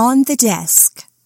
on the desk.